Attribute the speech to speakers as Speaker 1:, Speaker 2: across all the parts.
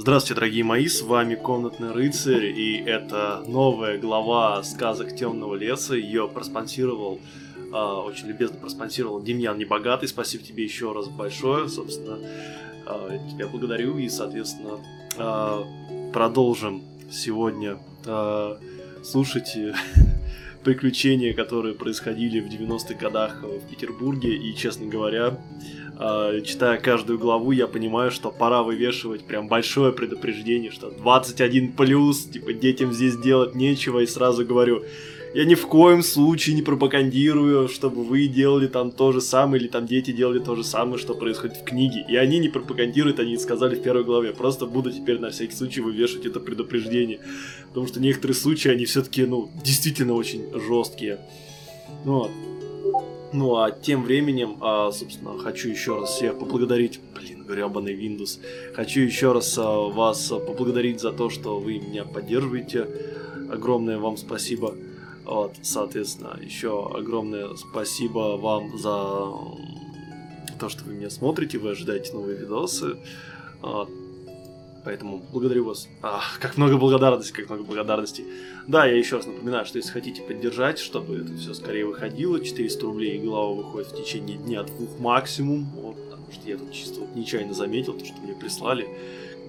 Speaker 1: Здравствуйте, дорогие мои, с вами Комнатный рыцарь, и это новая глава сказок Темного леса. Ее проспонсировал, э, очень любезно проспонсировал Демьян Небогатый. Спасибо тебе еще раз большое, собственно, э, тебя благодарю, и, соответственно, э, продолжим сегодня э, слушать приключения, которые происходили в 90-х годах в Петербурге, и, честно говоря, э, читая каждую главу, я понимаю, что пора вывешивать прям большое предупреждение, что 21 плюс, типа детям здесь делать нечего, и сразу говорю, я ни в коем случае не пропагандирую, чтобы вы делали там то же самое, или там дети делали то же самое, что происходит в книге. И они не пропагандируют, они сказали в первой главе. Просто буду теперь на всякий случай вывешивать это предупреждение. Потому что некоторые случаи, они все-таки, ну, действительно очень жесткие. Ну вот. Ну а тем временем, а, собственно, хочу еще раз всех поблагодарить, блин, гребаный Windows, хочу еще раз а, вас поблагодарить за то, что вы меня поддерживаете, огромное вам спасибо, вот, соответственно, еще огромное спасибо вам за то, что вы меня смотрите, вы ожидаете новые видосы, вот. Поэтому благодарю вас. Ах, как много благодарности, как много благодарности. Да, я еще раз напоминаю, что если хотите поддержать, чтобы это все скорее выходило, 400 рублей и голова выходит в течение дня двух максимум. Вот, потому что я тут чисто вот нечаянно заметил то, что мне прислали.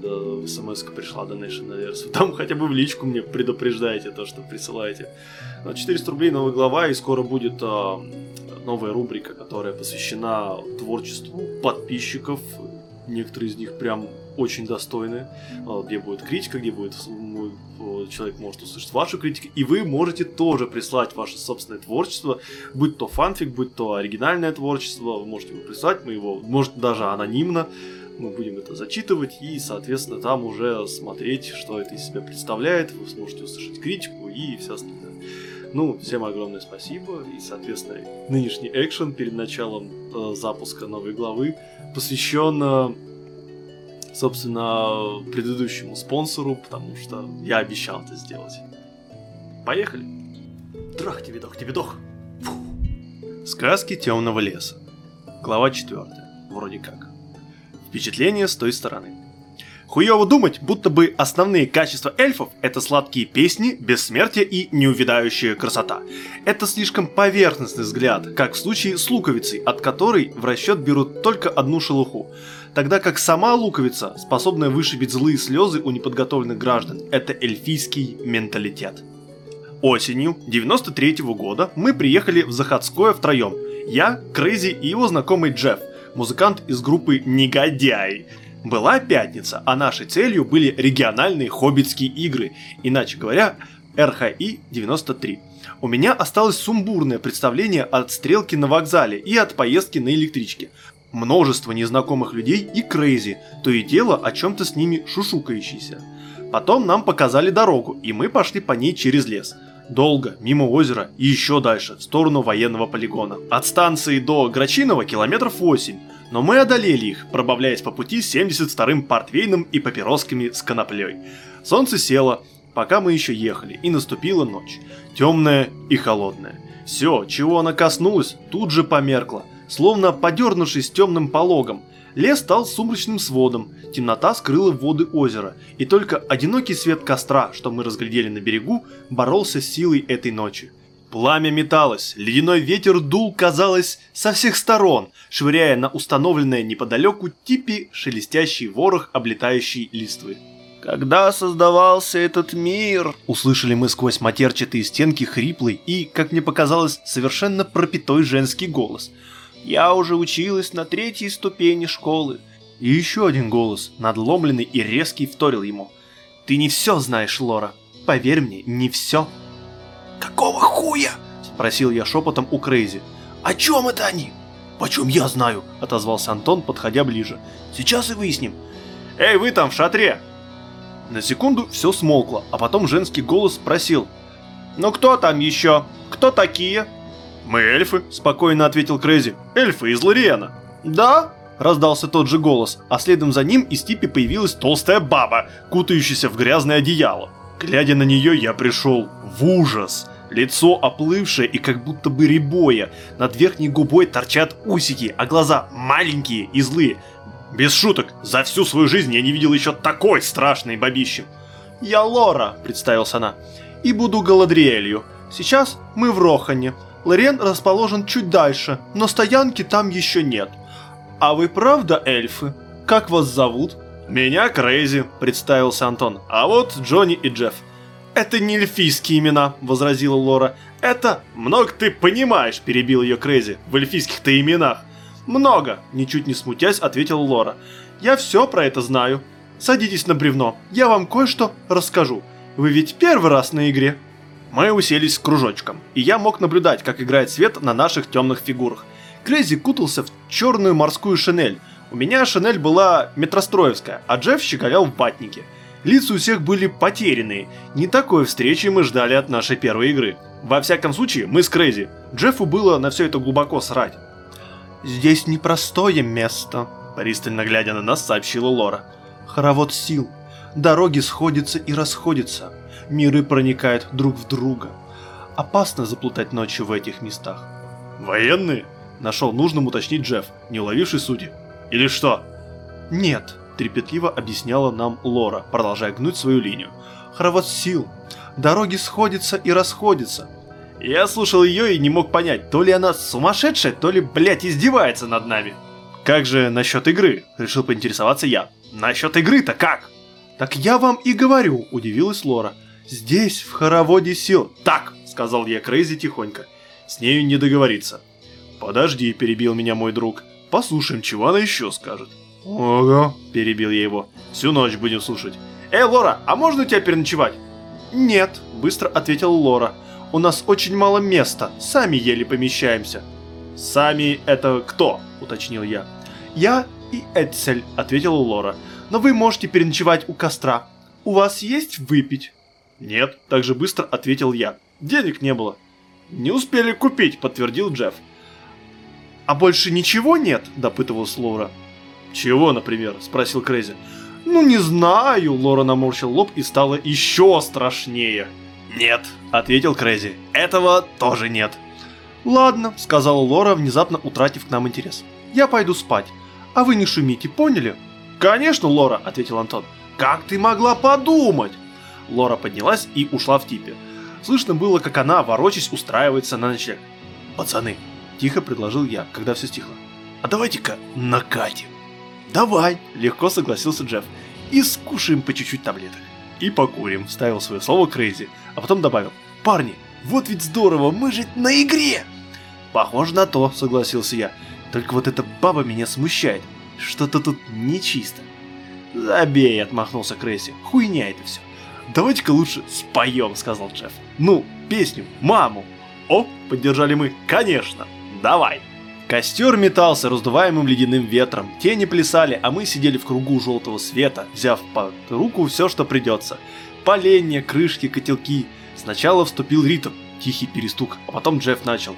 Speaker 1: Когда смс пришла Donation Alerts. Там хотя бы в личку мне предупреждаете то, что присылаете. 400 рублей новая глава, и скоро будет а, новая рубрика, которая посвящена творчеству подписчиков. Некоторые из них прям очень достойные, а, где будет критика, где будет человек может услышать вашу критику, и вы можете тоже прислать ваше собственное творчество, будь то фанфик, будь то оригинальное творчество, вы можете его прислать, мы его, может даже анонимно, мы будем это зачитывать и, соответственно, там уже смотреть, что это из себя представляет, вы сможете услышать критику и все остальное. Ну, всем огромное спасибо, и, соответственно, нынешний экшен перед началом э, запуска новой главы посвящен э, собственно, предыдущему спонсору, потому что я обещал это сделать. Поехали! Трах тебе дох, тебе дох! Фу. Сказки темного леса. Глава 4. Вроде как. Впечатление с той стороны. Хуево думать, будто бы основные качества эльфов – это сладкие песни, бессмертие и неувядающая красота. Это слишком поверхностный взгляд, как в случае с луковицей, от которой в расчет берут только одну шелуху тогда как сама луковица, способная вышибить злые слезы у неподготовленных граждан, это эльфийский менталитет. Осенью 93 -го года мы приехали в Заходское втроем. Я, Крейзи и его знакомый Джефф, музыкант из группы Негодяй. Была пятница, а нашей целью были региональные хоббитские игры, иначе говоря, РХИ 93. У меня осталось сумбурное представление от стрелки на вокзале и от поездки на электричке множество незнакомых людей и Крейзи, то и дело о чем-то с ними шушукающийся. Потом нам показали дорогу, и мы пошли по ней через лес. Долго, мимо озера и еще дальше, в сторону военного полигона. От станции до Грачинова километров 8, но мы одолели их, пробавляясь по пути 72-м портвейном и папиросками с коноплей. Солнце село, пока мы еще ехали, и наступила ночь. Темная и холодная. Все, чего она коснулась, тут же померкло – словно подернувшись темным пологом. Лес стал сумрачным сводом, темнота скрыла воды озера, и только одинокий свет костра, что мы разглядели на берегу, боролся с силой этой ночи. Пламя металось, ледяной ветер дул, казалось, со всех сторон, швыряя на установленное неподалеку типи шелестящий ворох облетающей листвы. «Когда создавался этот мир?» Услышали мы сквозь матерчатые стенки хриплый и, как мне показалось, совершенно пропитой женский голос – я уже училась на третьей ступени школы. И еще один голос, надломленный и резкий, вторил ему. Ты не все знаешь, Лора. Поверь мне, не все.
Speaker 2: Какого хуя? Спросил я шепотом у Крейзи. О чем это они? Почем я знаю? Отозвался Антон, подходя ближе. Сейчас и выясним.
Speaker 1: Эй, вы там в шатре! На секунду все смолкло, а потом женский голос спросил. Ну кто там еще? Кто такие? «Мы эльфы», – спокойно ответил Крейзи. «Эльфы из Лориена».
Speaker 2: «Да?» – раздался тот же голос, а следом за ним из типи появилась толстая баба, кутающаяся в грязное одеяло. Глядя на нее, я пришел в ужас. Лицо оплывшее и как будто бы рябое, над верхней губой торчат усики, а глаза маленькие и злые. Без шуток, за всю свою жизнь я не видел еще такой страшной бабищи.
Speaker 1: «Я Лора», — представилась она, — «и буду Галадриэлью. Сейчас мы в Рохане. Лорен расположен чуть дальше, но стоянки там еще нет. А вы правда эльфы? Как вас зовут?»
Speaker 2: «Меня Крейзи», — представился Антон, — «а вот Джонни и Джефф».
Speaker 1: «Это не эльфийские имена», — возразила Лора. «Это...»
Speaker 2: «Много ты понимаешь», — перебил ее Крейзи, — «в эльфийских-то именах».
Speaker 1: «Много», — ничуть не смутясь, ответила Лора. «Я все про это знаю. Садитесь на бревно, я вам кое-что расскажу. Вы ведь первый раз на игре?» Мы уселись кружочком, и я мог наблюдать, как играет свет на наших темных фигурах. Крейзи кутался в черную морскую шинель. У меня шинель была метростроевская, а Джефф щеголял в батнике. Лица у всех были потерянные. Не такой встречи мы ждали от нашей первой игры. Во всяком случае, мы с Крейзи. Джеффу было на все это глубоко срать. «Здесь непростое место», – пристально глядя на нас, сообщила Лора. «Хоровод сил. Дороги сходятся и расходятся. Миры проникают друг в друга. Опасно заплутать ночью в этих местах».
Speaker 2: «Военные?» – нашел нужным уточнить Джефф, не уловивший сути. «Или что?»
Speaker 1: «Нет», – трепетливо объясняла нам Лора, продолжая гнуть свою линию. «Хоровод сил. Дороги сходятся и расходятся. Я слушал ее и не мог понять, то ли она сумасшедшая, то ли, блядь, издевается над нами.
Speaker 2: Как же насчет игры? Решил поинтересоваться я.
Speaker 1: Насчет игры-то как? Так я вам и говорю, удивилась Лора. Здесь, в хороводе сил.
Speaker 2: Так, сказал я Крейзи тихонько. С нею не договориться. Подожди, перебил меня мой друг. Послушаем, чего она еще скажет.
Speaker 1: Ого,
Speaker 2: перебил я его. Всю ночь будем слушать.
Speaker 1: Эй, Лора, а можно у тебя переночевать? Нет, быстро ответила Лора. У нас очень мало места, сами еле помещаемся».
Speaker 2: «Сами это кто?» – уточнил я.
Speaker 1: «Я и Эдсель», – ответила Лора. «Но вы можете переночевать у костра. У вас есть выпить?»
Speaker 2: «Нет», – так же быстро ответил я. «Денег не было».
Speaker 1: «Не успели купить», – подтвердил Джефф. «А больше ничего нет?» – допытывалась Лора.
Speaker 2: «Чего, например?» – спросил Крейзи.
Speaker 1: «Ну не знаю», – Лора наморщил лоб и стало еще страшнее.
Speaker 2: «Нет», — ответил Крэзи. «Этого тоже нет».
Speaker 1: «Ладно», — сказала Лора, внезапно утратив к нам интерес. «Я пойду спать. А вы не шумите, поняли?»
Speaker 2: «Конечно, Лора», — ответил Антон.
Speaker 1: «Как ты могла подумать?»
Speaker 2: Лора поднялась и ушла в типе. Слышно было, как она, ворочась, устраивается на ночлег.
Speaker 1: «Пацаны», — тихо предложил я, когда все стихло.
Speaker 2: «А давайте-ка накатим».
Speaker 1: «Давай», — легко согласился Джефф. «И скушаем по чуть-чуть таблеток»
Speaker 2: и покурим», — вставил свое слово Крейзи, а потом добавил.
Speaker 1: «Парни, вот ведь здорово, мы же на игре!»
Speaker 2: «Похоже на то», — согласился я. «Только вот эта баба меня смущает. Что-то тут нечисто».
Speaker 1: «Забей», — отмахнулся Крейзи. «Хуйня это все».
Speaker 2: «Давайте-ка лучше споем», — сказал Джефф.
Speaker 1: «Ну, песню, маму».
Speaker 2: «О», — поддержали мы, — «конечно, давай».
Speaker 1: Костер метался раздуваемым ледяным ветром, тени плясали, а мы сидели в кругу желтого света, взяв под руку все, что придется. Поленья, крышки, котелки. Сначала вступил ритм, тихий перестук, а потом Джефф начал.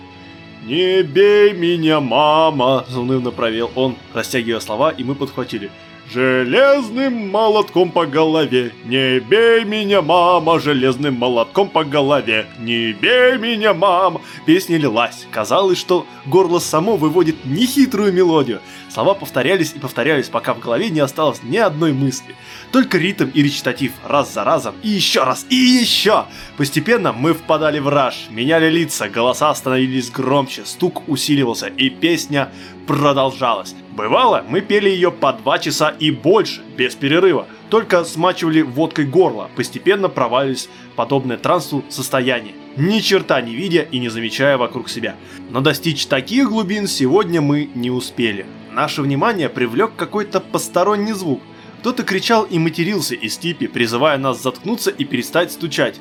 Speaker 2: «Не бей меня, мама!» – заунывно провел он, растягивая слова, и мы подхватили – Железным молотком по голове, не бей меня, мама, железным молотком по голове, не бей меня, мама.
Speaker 1: Песня лилась. Казалось, что горло само выводит нехитрую мелодию. Слова повторялись и повторялись, пока в голове не осталось ни одной мысли. Только ритм и речитатив раз за разом, и еще раз, и еще. Постепенно мы впадали в раж, меняли лица, голоса становились громче, стук усиливался, и песня продолжалась. Бывало, мы пели ее по два часа и больше, без перерыва, только смачивали водкой горло, постепенно провалились подобное трансу состояние, ни черта не видя и не замечая вокруг себя. Но достичь таких глубин сегодня мы не успели. Наше внимание привлек какой-то посторонний звук. Кто-то кричал и матерился из типи, призывая нас заткнуться и перестать стучать.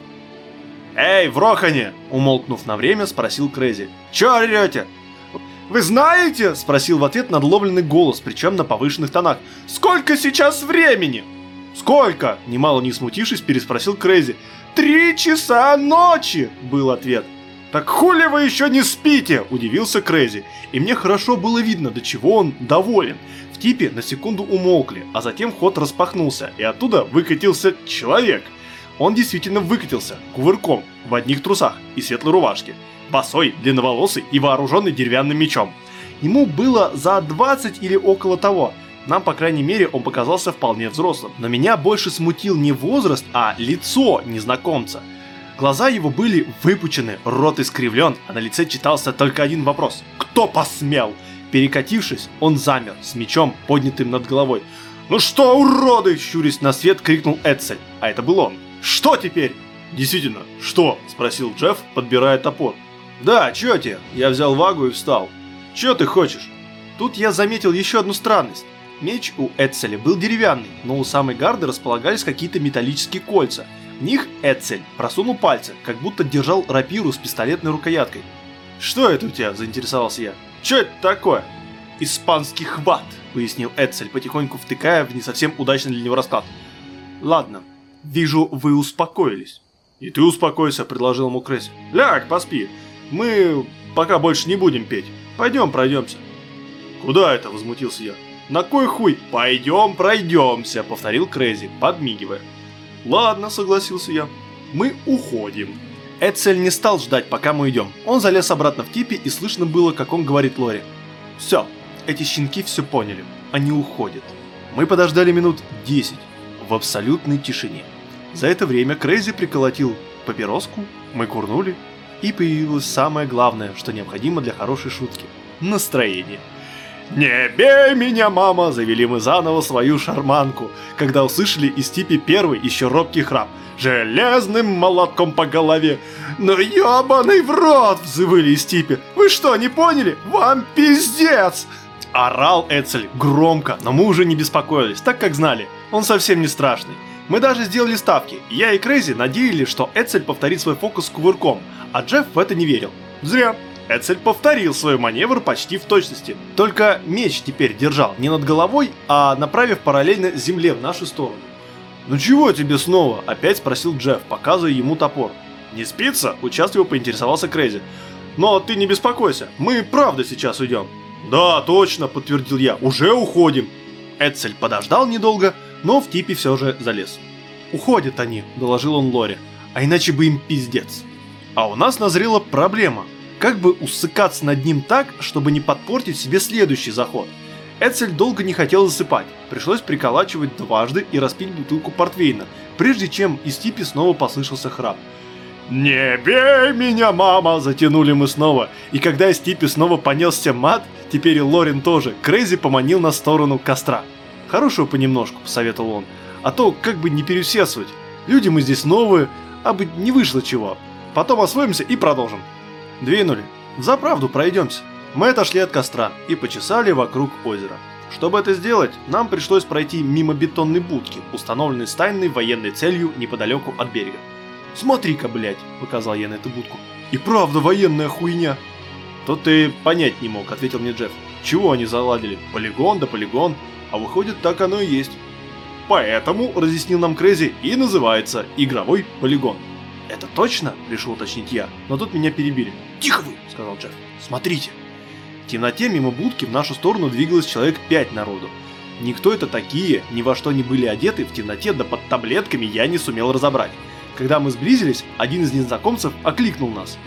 Speaker 1: «Эй, в Рохане!» – умолкнув на время, спросил Крейзи. «Чё орёте?» «Вы знаете?» – спросил в ответ надломленный голос, причем на повышенных тонах. «Сколько сейчас времени?» «Сколько?» – нимало не смутившись, переспросил Крейзи. «Три часа ночи!» – был ответ. «Так хули вы еще не спите?» – удивился Крейзи. И мне хорошо было видно, до чего он доволен. В типе на секунду умолкли, а затем ход распахнулся, и оттуда выкатился человек. Он действительно выкатился, кувырком, в одних трусах и светлой рубашке босой, длинноволосый и вооруженный деревянным мечом. Ему было за 20 или около того.
Speaker 2: Нам, по крайней мере, он показался вполне взрослым. Но меня больше смутил не возраст, а лицо незнакомца. Глаза его были выпучены, рот искривлен, а на лице читался только один вопрос. «Кто посмел?» Перекатившись, он замер, с мечом, поднятым над головой. «Ну что, уроды!» – щурясь на свет, крикнул Эдсель. А это был он. «Что теперь?» «Действительно, что?» – спросил Джефф, подбирая топор. «Да, чё тебе?» Я взял вагу и встал. «Чё ты хочешь?» Тут я заметил еще одну странность. Меч у Эцеля был деревянный, но у самой гарды располагались какие-то металлические кольца. Них Эцель просунул пальцы, как будто держал рапиру с пистолетной рукояткой. «Что это у тебя?» – заинтересовался я. «Чё это такое?» «Испанский хват», – пояснил Эцель, потихоньку втыкая в не совсем удачный для него расклад. «Ладно, вижу, вы успокоились». «И ты успокойся», – предложил ему Кресси. «Ляг, поспи. Мы пока больше не будем петь. Пойдем пройдемся». «Куда это?» – возмутился я. «На кой хуй? Пойдем пройдемся», – повторил Крейзи, подмигивая. «Ладно», – согласился я. «Мы уходим». Эцель не стал ждать, пока мы идем. Он залез обратно в типе, и слышно было, как он говорит Лори. «Все, эти щенки все поняли. Они уходят». Мы подождали минут 10 в абсолютной тишине. За это время Крейзи приколотил папироску, мы курнули, и появилось самое главное, что необходимо для хорошей шутки – настроение. «Не бей меня, мама!» – завели мы заново свою шарманку, когда услышали из типи первый еще робкий храп. «Железным молотком по голове!» «Ну ебаный в рот!» – взывали из типи. «Вы что, не поняли? Вам пиздец!» Орал Эцель громко, но мы уже не беспокоились, так как знали, он совсем не страшный. Мы даже сделали ставки. Я и Крейзи надеялись, что Эцель повторит свой фокус с кувырком, а Джефф в это не верил. Зря. Эцель повторил свой маневр почти в точности. Только меч теперь держал не над головой, а направив параллельно земле в нашу сторону. «Ну чего тебе снова?» – опять спросил Джефф, показывая ему топор. «Не спится?» – участливо поинтересовался Крейзи. «Но ты не беспокойся, мы правда сейчас уйдем». «Да, точно», – подтвердил я, – «уже уходим». Эцель подождал недолго, но в типе все же залез. «Уходят они», – доложил он Лоре, – «а иначе бы им пиздец». А у нас назрела проблема – как бы усыкаться над ним так, чтобы не подпортить себе следующий заход. Эцель долго не хотел засыпать, пришлось приколачивать дважды и распить бутылку портвейна, прежде чем из типи снова послышался храп. «Не бей меня, мама!» – затянули мы снова. И когда из типи снова понесся мат, теперь и Лорин тоже, Крейзи поманил на сторону костра. «Хорошего понемножку», – посоветовал он. «А то как бы не переусердствовать. Люди мы здесь новые, а бы не вышло чего. Потом освоимся и продолжим». Двинули. За правду пройдемся. Мы отошли от костра и почесали вокруг озера. Чтобы это сделать, нам пришлось пройти мимо бетонной будки, установленной с тайной военной целью неподалеку от берега. «Смотри-ка, блядь!» – показал я на эту будку. «И правда военная хуйня!» «Тут ты понять не мог», – ответил мне Джефф. «Чего они заладили? Полигон да полигон. А выходит, так оно и есть». «Поэтому», – разъяснил нам Крейзи, – и называется игровой полигон. «Это точно?» – решил уточнить я, но тут меня перебили. «Тихо вы!» – сказал Джефф. «Смотрите!» В темноте мимо будки в нашу сторону двигалось человек пять народу. Никто это такие, ни во что не были одеты, в темноте да под таблетками я не сумел разобрать. Когда мы сблизились, один из незнакомцев окликнул нас.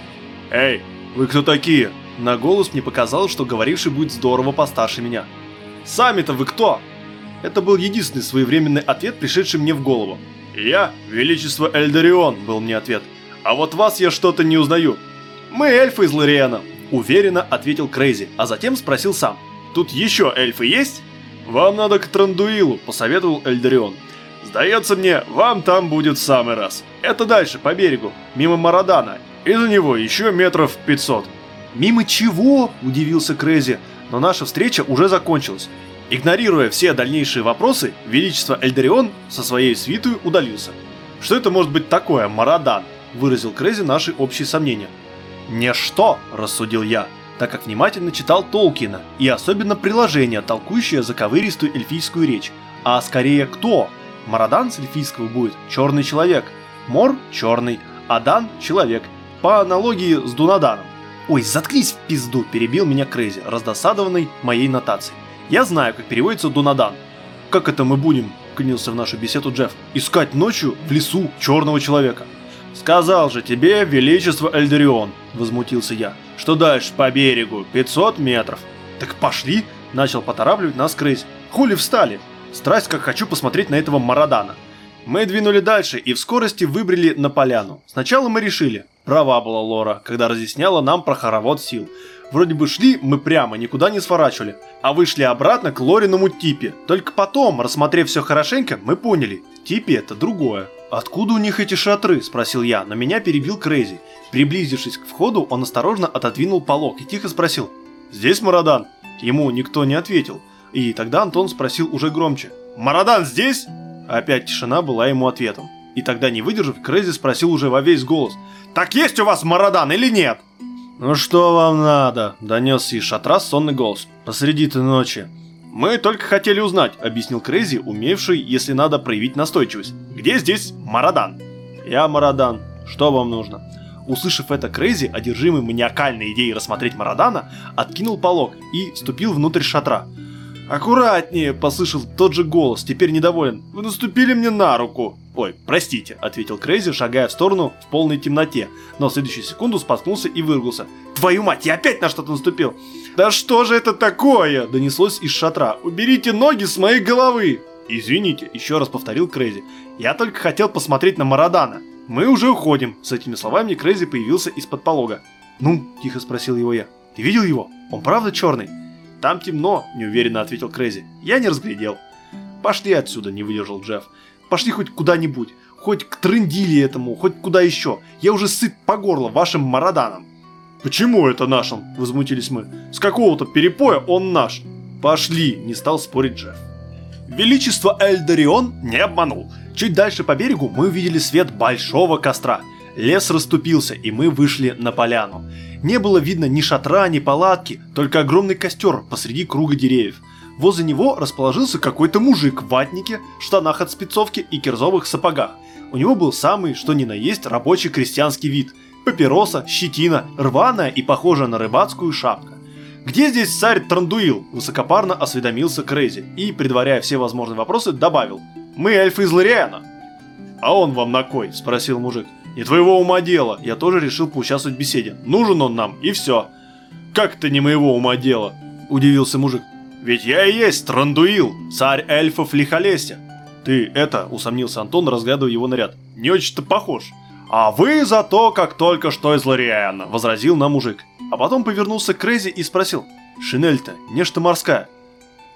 Speaker 2: «Эй, вы кто такие?» На голос мне показалось, что говоривший будет здорово постарше меня. «Сами-то вы кто?» Это был единственный своевременный ответ, пришедший мне в голову. «Я, Величество Эльдарион», был мне ответ. «А вот вас я что-то не узнаю. «Мы эльфы из Лориэна», – уверенно ответил Крейзи, а затем спросил сам. «Тут еще эльфы есть?» «Вам надо к Трандуилу», – посоветовал Эльдарион. «Сдается мне, вам там будет в самый раз. Это дальше, по берегу, мимо Марадана, и за него еще метров 500». «Мимо чего?» – удивился Крейзи, но наша встреча уже закончилась. Игнорируя все дальнейшие вопросы, Величество Эльдарион со своей свитой удалился. «Что это может быть такое, Марадан?» – выразил Крейзи наши общие сомнения. «Не что», – рассудил я, так как внимательно читал Толкина, и особенно приложение, толкующее заковыристую эльфийскую речь, а скорее кто? Марадан с эльфийского будет «черный человек», Мор – черный, Адан – человек, по аналогии с Дунаданом. «Ой, заткнись в пизду!» – перебил меня Крейзи, раздосадованный моей нотацией. «Я знаю, как переводится Дунадан». «Как это мы будем?» – клянился в нашу беседу Джефф. «Искать ночью в лесу черного человека». «Сказал же тебе, Величество Эльдерион», — возмутился я, — «что дальше по берегу 500 метров». «Так пошли», — начал поторапливать нас крысь. Хули встали? Страсть, как хочу посмотреть на этого Марадана. Мы двинули дальше и в скорости выбрели на поляну. Сначала мы решили, права была Лора, когда разъясняла нам про хоровод сил. Вроде бы шли мы прямо, никуда не сворачивали, а вышли обратно к Лориному типи. Только потом, рассмотрев все хорошенько, мы поняли, типи это другое. «Откуда у них эти шатры?» – спросил я, но меня перебил Крейзи. Приблизившись к входу, он осторожно отодвинул полог и тихо спросил «Здесь Марадан?» Ему никто не ответил. И тогда Антон спросил уже громче «Марадан здесь?» Опять тишина была ему ответом. И тогда, не выдержав, Крейзи спросил уже во весь голос. «Так есть у вас Марадан или нет?» «Ну что вам надо?» – донесся из шатра сонный голос. «Посреди-то ночи». «Мы только хотели узнать», – объяснил Крейзи, умевший, если надо, проявить настойчивость. «Где здесь Марадан?» «Я Марадан. Что вам нужно?» Услышав это, Крейзи, одержимый маниакальной идеей рассмотреть Марадана, откинул полог и вступил внутрь шатра – «Аккуратнее!» – послышался тот же голос, теперь недовольный. «Вы наступили мне на руку!» «Ой, простите», – ответил Крейзи, шагая в сторону в полной темноте, но в следующую секунду споткнулся и выругался. «Твою мать, я опять на что-то наступил!» «Да что же это такое?» – донеслось из шатра. «Уберите ноги с моей головы!» «Извините», – еще раз повторил Крейзи. «Я только хотел посмотреть на Марадана. Мы уже уходим!» С этими словами Крейзи появился из-под полога. «Ну?» – тихо спросил его я. «Ты видел его? Он правда черный?» «Там темно», – неуверенно ответил Крейзи. «Я не разглядел». «Пошли отсюда», – не выдержал Джефф. «Пошли хоть куда-нибудь, хоть к трындили этому, хоть куда еще. Я уже сыт по горло вашим мараданом». «Почему это нашим?» – возмутились мы. «С какого-то перепоя он наш». «Пошли», – не стал спорить Джефф. Величество Эльдарион не обманул. Чуть дальше по берегу мы увидели свет большого костра. Лес расступился, и мы вышли на поляну. Не было видно ни шатра, ни палатки, только огромный костер посреди круга деревьев. Возле него расположился какой-то мужик в ватнике, штанах от спецовки и кирзовых сапогах. У него был самый, что ни на есть, рабочий крестьянский вид. Папироса, щетина, рваная и похожая на рыбацкую шапка. «Где здесь царь Трандуил?» – высокопарно осведомился Крейзи и, предваряя все возможные вопросы, добавил. «Мы эльфы из Лориана». «А он вам на кой?» – спросил мужик. Не твоего ума дело. Я тоже решил поучаствовать в беседе. Нужен он нам, и все. Как это не моего ума дело? Удивился мужик. Ведь я и есть Трандуил, царь эльфов Лихолесья. Ты это, усомнился Антон, разглядывая его наряд. Не очень-то похож. А вы зато, как только что из Лориана, возразил на мужик. А потом повернулся к Крейзи и спросил. Шинель-то, нечто морская.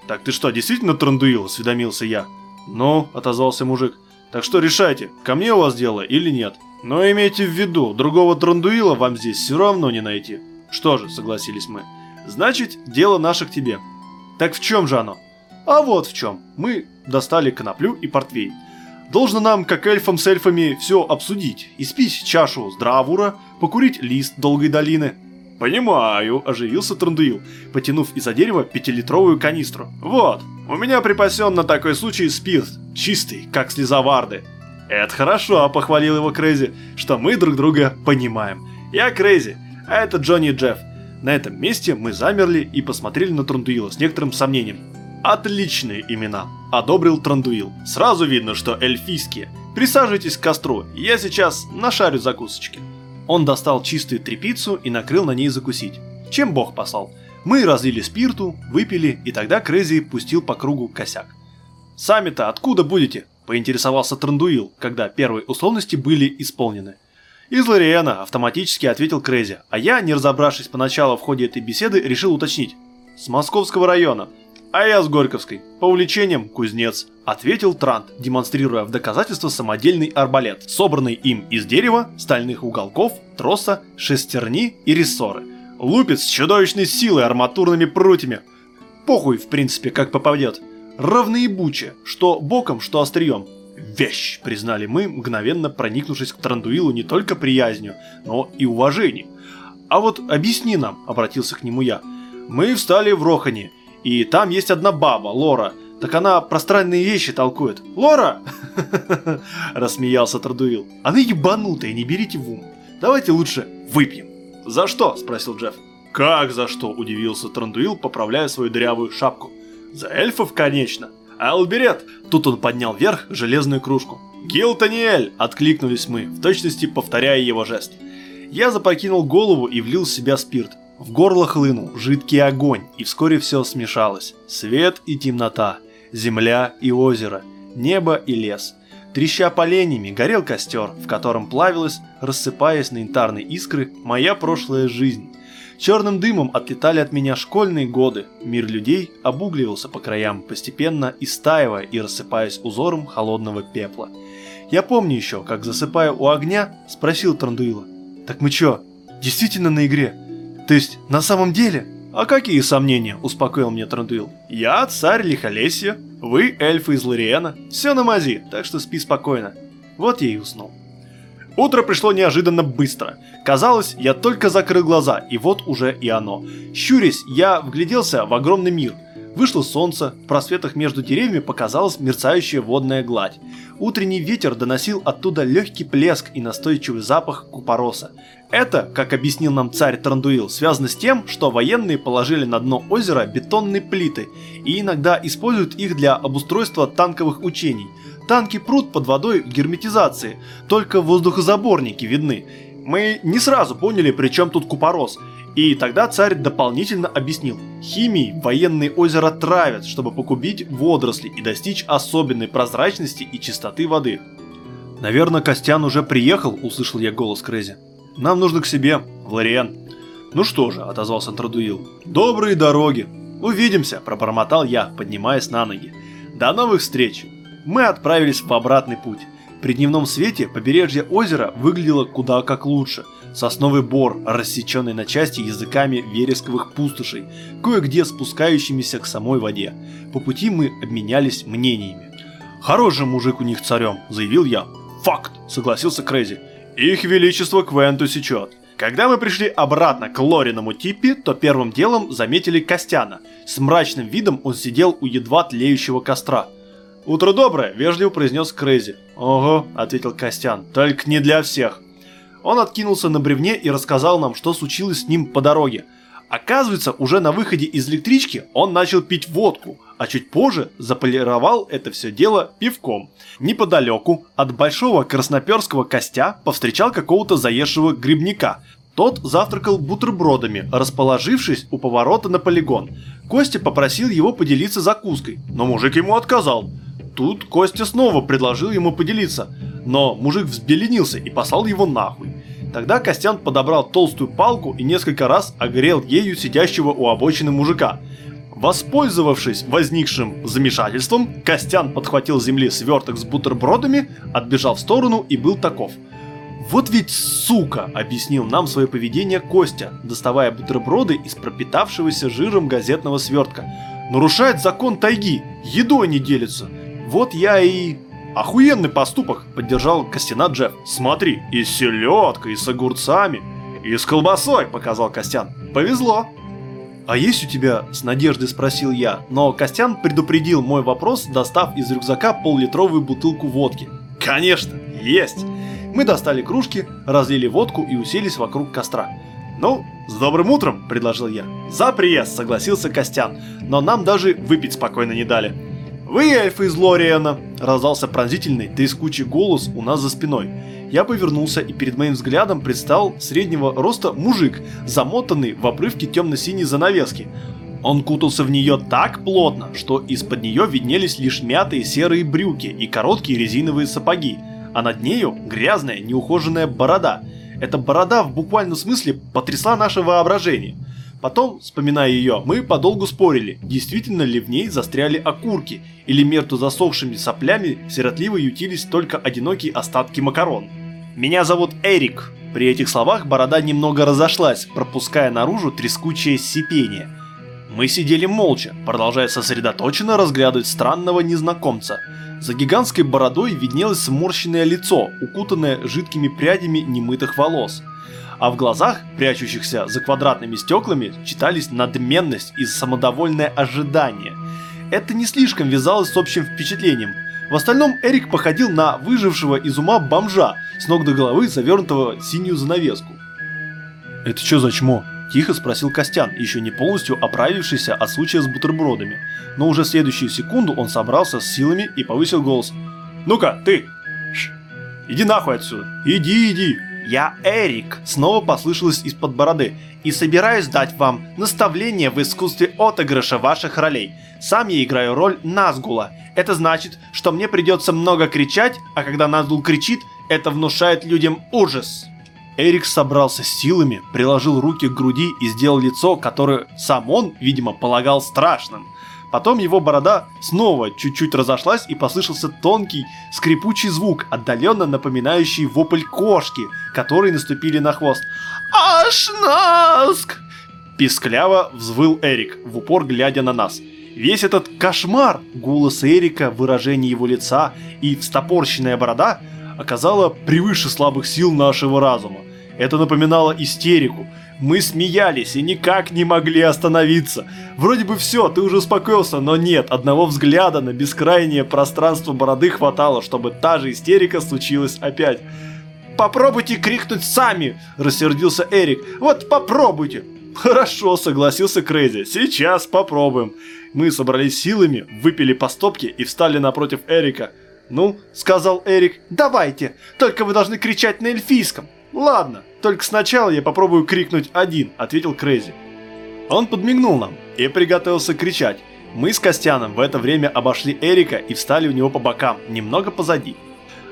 Speaker 2: Так ты что, действительно Трандуил, осведомился я. Ну, отозвался мужик. Так что решайте, ко мне у вас дело или нет. Но имейте в виду, другого Трандуила вам здесь все равно не найти. Что же, согласились мы. Значит, дело наше к тебе. Так в чем же оно? А вот в чем. Мы достали коноплю и портвейн. Должно нам, как эльфам с эльфами, все обсудить. Испить чашу здравура, покурить лист долгой долины. Понимаю, оживился Трандуил, потянув из-за дерева пятилитровую канистру. Вот, у меня припасен на такой случай спирт, чистый, как слеза варды. «Это хорошо», — похвалил его Крейзи, что мы друг друга понимаем. Я Крейзи, а это Джонни и Джефф. На этом месте мы замерли и посмотрели на Трандуила с некоторым сомнением. Отличные имена, одобрил Трандуил. Сразу видно, что эльфийские. Присаживайтесь к костру, я сейчас нашарю закусочки. Он достал чистую тряпицу и накрыл на ней закусить. Чем бог послал. Мы разлили спирту, выпили, и тогда Крейзи пустил по кругу косяк. «Сами-то откуда будете?» Поинтересовался Трандуил, когда первые условности были исполнены. «Из Лориэна», – автоматически ответил Крейзи, а я, не разобравшись поначалу в ходе этой беседы, решил уточнить. «С Московского района». «А я с Горьковской. По увлечениям кузнец», – ответил Трант, демонстрируя в доказательство самодельный арбалет, собранный им из дерева, стальных уголков, троса, шестерни и рессоры. Лупит с чудовищной силой арматурными прутьями. Похуй, в принципе, как попадет равноебуче, что боком, что острием. Вещь, признали мы, мгновенно проникнувшись к Трандуилу не только приязнью, но и уважением. А вот объясни нам, обратился к нему я. Мы встали в Рохане, и там есть одна баба, Лора. Так она про странные вещи толкует. Лора! Рассмеялся Трандуил. Она ебанутая, не берите в ум. Давайте лучше выпьем. За что? Спросил Джефф. Как за что? Удивился Трандуил, поправляя свою дырявую шапку. За эльфов, конечно. Алберет! Тут он поднял вверх железную кружку. Гилтаниэль! Откликнулись мы, в точности повторяя его жест. Я запрокинул голову и влил в себя спирт. В горло хлынул жидкий огонь, и вскоре все смешалось. Свет и темнота. земля и озеро, небо и лес. Треща поленьями горел костер, в котором плавилась, рассыпаясь на янтарные искры, моя прошлая жизнь. Черным дымом отлетали от меня школьные годы, мир людей обугливался по краям, постепенно истаивая и рассыпаясь узором холодного пепла. Я помню еще, как засыпая у огня, спросил Трандуила, «Так мы чё, действительно на игре? То есть, на самом деле?» «А какие сомнения?» – успокоил меня Трандуил. «Я царь Лихолесья, вы эльфы из Лориена, все на мази, так что спи спокойно». Вот я и уснул. Утро пришло неожиданно быстро. Казалось, я только закрыл глаза, и вот уже и оно. Щурясь, я вгляделся в огромный мир – Вышло солнце, в просветах между деревьями показалась мерцающая водная гладь. Утренний ветер доносил оттуда легкий плеск и настойчивый запах купороса. Это, как объяснил нам царь Трандуил, связано с тем, что военные положили на дно озера бетонные плиты и иногда используют их для обустройства танковых учений. Танки прут под водой герметизации, только воздухозаборники видны. Мы не сразу поняли, при чем тут купорос, и тогда царь дополнительно объяснил, химией военные озера травят, чтобы погубить водоросли и достичь особенной прозрачности и чистоты воды. «Наверное, Костян уже приехал», — услышал я голос Крейзи. «Нам нужно к себе, Лориен». «Ну что же», — отозвался Традуил, — «добрые дороги». «Увидимся», — пробормотал я, поднимаясь на ноги. «До новых встреч!» Мы отправились в обратный путь. При дневном свете побережье озера выглядело куда как лучше — сосновый бор, рассеченный на части языками вересковых пустошей, кое-где спускающимися к самой воде. По пути мы обменялись мнениями. «Хороший мужик у них царем», — заявил я. «Факт», — согласился Крейзи. «Их величество Квенту сечет». Когда мы пришли обратно к Лориному Типпи, то первым делом заметили Костяна. С мрачным видом он сидел у едва тлеющего костра. «Утро доброе», — вежливо произнес Крейзи. «Ого», — ответил Костян, — «только не для всех». Он откинулся на бревне и рассказал нам, что случилось с ним по дороге. Оказывается, уже на выходе из электрички он начал пить водку, а чуть позже заполировал это все дело пивком. Неподалеку от большого красноперского костя повстречал какого-то заезжего грибника. Тот завтракал бутербродами, расположившись у поворота на полигон. Костя попросил его поделиться закуской, но мужик ему отказал. Тут Костя снова предложил ему поделиться, но мужик взбеленился и послал его нахуй. Тогда Костян подобрал толстую палку и несколько раз огрел ею сидящего у обочины мужика. Воспользовавшись возникшим замешательством, Костян подхватил с земли сверток с бутербродами, отбежал в сторону и был таков. «Вот ведь сука!» – объяснил нам свое поведение Костя, доставая бутерброды из пропитавшегося жиром газетного свертка. «Нарушает закон тайги, едой не делится. Вот я и...» Охуенный поступок, поддержал Костяна Джефф. Смотри, и с селедкой, и с огурцами, и с колбасой, показал Костян. Повезло. «А есть у тебя?» – с надеждой спросил я, но Костян предупредил мой вопрос, достав из рюкзака пол-литровую бутылку водки. «Конечно, есть!» Мы достали кружки, разлили водку и уселись вокруг костра. «Ну, с добрым утром!» – предложил я. «За приезд!» – согласился Костян, но нам даже выпить спокойно не дали. «Вы эльфы из Лориена!» – раздался пронзительный, трескучий голос у нас за спиной. Я повернулся и перед моим взглядом предстал среднего роста мужик, замотанный в обрывке темно-синей занавески. Он кутался в нее так плотно, что из-под нее виднелись лишь мятые серые брюки и короткие резиновые сапоги, а над нею грязная, неухоженная борода. Эта борода в буквальном смысле потрясла наше воображение – Потом, вспоминая ее, мы подолгу спорили, действительно ли в ней застряли окурки, или между засохшими соплями сиротливо ютились только одинокие остатки макарон. «Меня зовут Эрик». При этих словах борода немного разошлась, пропуская наружу трескучее сипение. Мы сидели молча, продолжая сосредоточенно разглядывать странного незнакомца. За гигантской бородой виднелось сморщенное лицо, укутанное жидкими прядями немытых волос – а в глазах, прячущихся за квадратными стеклами, читались надменность и самодовольное ожидание. Это не слишком вязалось с общим впечатлением. В остальном Эрик походил на выжившего из ума бомжа, с ног до головы завернутого синюю занавеску. «Это что за чмо?» – тихо спросил Костян, еще не полностью оправившийся от случая с бутербродами. Но уже в следующую секунду он собрался с силами и повысил голос. «Ну-ка, ты! Иди нахуй отсюда! Иди, иди! «Я Эрик», — снова послышалось из-под бороды, «и собираюсь дать вам наставление в искусстве отыгрыша ваших ролей. Сам я играю роль Назгула. Это значит, что мне придется много кричать, а когда Назгул кричит, это внушает людям ужас». Эрик собрался с силами, приложил руки к груди и сделал лицо, которое сам он, видимо, полагал страшным. Потом его борода снова чуть-чуть разошлась и послышался тонкий, скрипучий звук, отдаленно напоминающий вопль кошки, которые наступили на хвост. «Ашнаск!» Пискляво взвыл Эрик, в упор глядя на нас. Весь этот кошмар, голос Эрика, выражение его лица и встопорщенная борода оказало превыше слабых сил нашего разума. Это напоминало истерику. Мы смеялись и никак не могли остановиться. Вроде бы все, ты уже успокоился, но нет, одного взгляда на бескрайнее пространство бороды хватало, чтобы та же истерика случилась опять. «Попробуйте крикнуть сами!» – рассердился Эрик. «Вот попробуйте!» «Хорошо», – согласился Крейзи. «Сейчас попробуем». Мы собрались с силами, выпили по стопке и встали напротив Эрика. «Ну», – сказал Эрик, – «давайте, только вы должны кричать на эльфийском». «Ладно, только сначала я попробую крикнуть один», — ответил Крейзи. Он подмигнул нам и приготовился кричать. Мы с Костяном в это время обошли Эрика и встали у него по бокам, немного позади.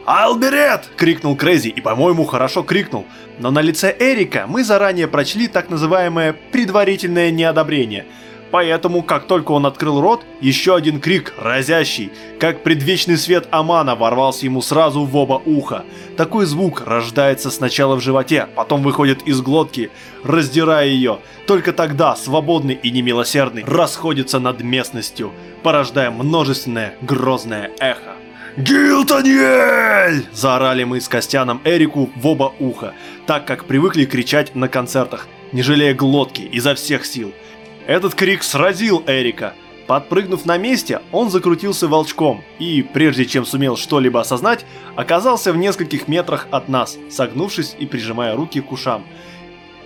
Speaker 2: «Айлберет!» – крикнул Крейзи и, по-моему, хорошо крикнул. Но на лице Эрика мы заранее прочли так называемое «предварительное неодобрение», Поэтому, как только он открыл рот, еще один крик, разящий, как предвечный свет Амана ворвался ему сразу в оба уха. Такой звук рождается сначала в животе, потом выходит из глотки, раздирая ее. Только тогда свободный и немилосердный расходится над местностью, порождая множественное грозное эхо. «Гилтониэль!» – заорали мы с Костяном Эрику в оба уха, так как привыкли кричать на концертах, не жалея глотки изо всех сил – этот крик сразил Эрика. Подпрыгнув на месте, он закрутился волчком и, прежде чем сумел что-либо осознать, оказался в нескольких метрах от нас, согнувшись и прижимая руки к ушам.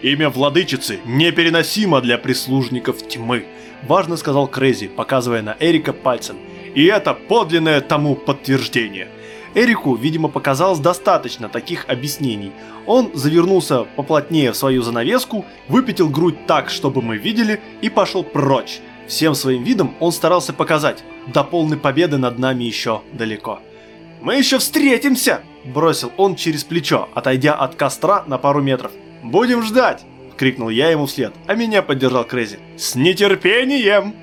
Speaker 2: «Имя владычицы непереносимо для прислужников тьмы», – важно сказал Крейзи, показывая на Эрика пальцем. «И это подлинное тому подтверждение». Эрику, видимо, показалось достаточно таких объяснений. Он завернулся поплотнее в свою занавеску, выпятил грудь так, чтобы мы видели, и пошел прочь. Всем своим видом он старался показать, до полной победы над нами еще далеко. «Мы еще встретимся!» – бросил он через плечо, отойдя от костра на пару метров. «Будем ждать!» – крикнул я ему вслед, а меня поддержал Крейзи. «С нетерпением!»